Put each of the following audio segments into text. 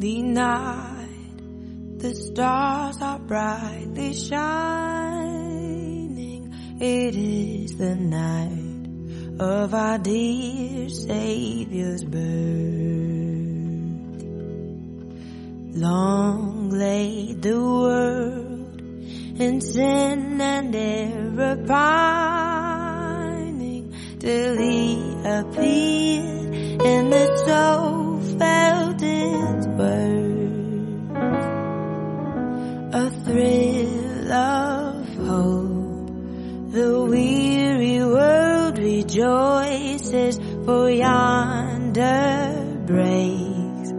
holy night, the stars are brightly shining. It is the night of our dear Savior's birth. Long lay the world in sin and error pining till he appeared of hope, the weary world rejoices for yonder breaks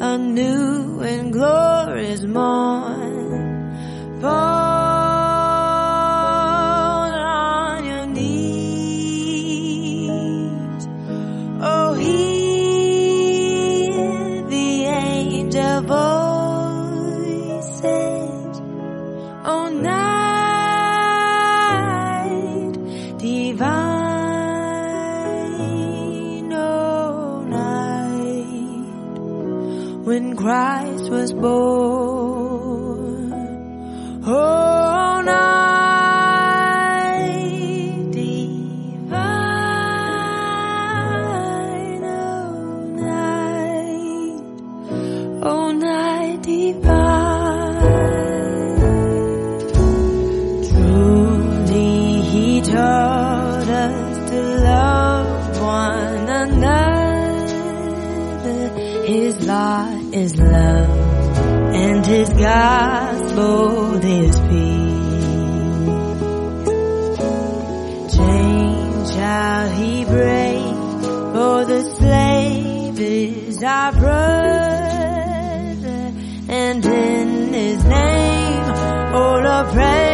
a new and glorious morn. Fall when Christ was born. Oh, night divine, oh, night, oh, night divine. His law is love, and His gospel is peace. Chains shall He break, for the slave is our brother, and in His name all are oppression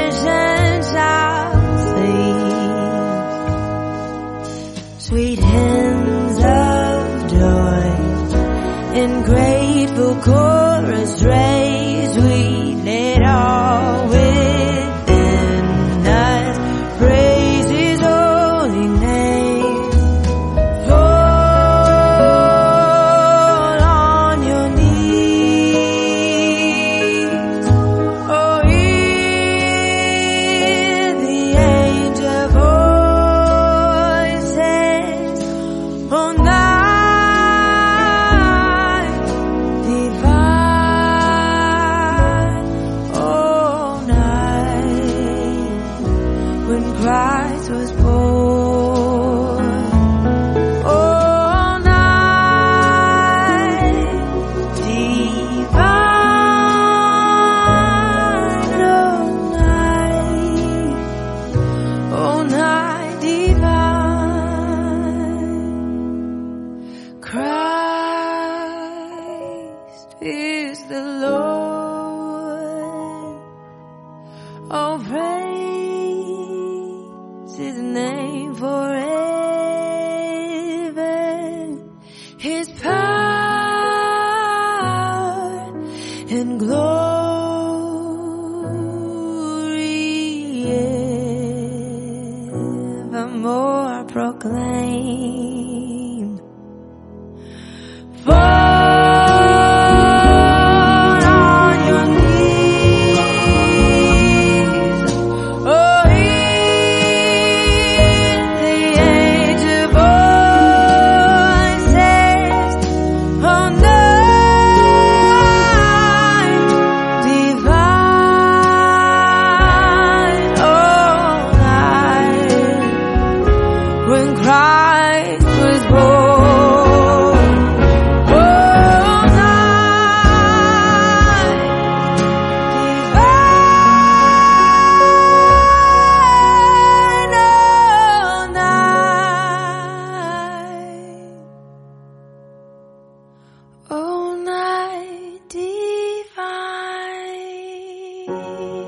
chorus raise Christ was born. Oh, night divine. Oh, night. Oh, night divine. Christ is the Lord. Praise His name forever. His power and glory evermore proclaimed. Divine.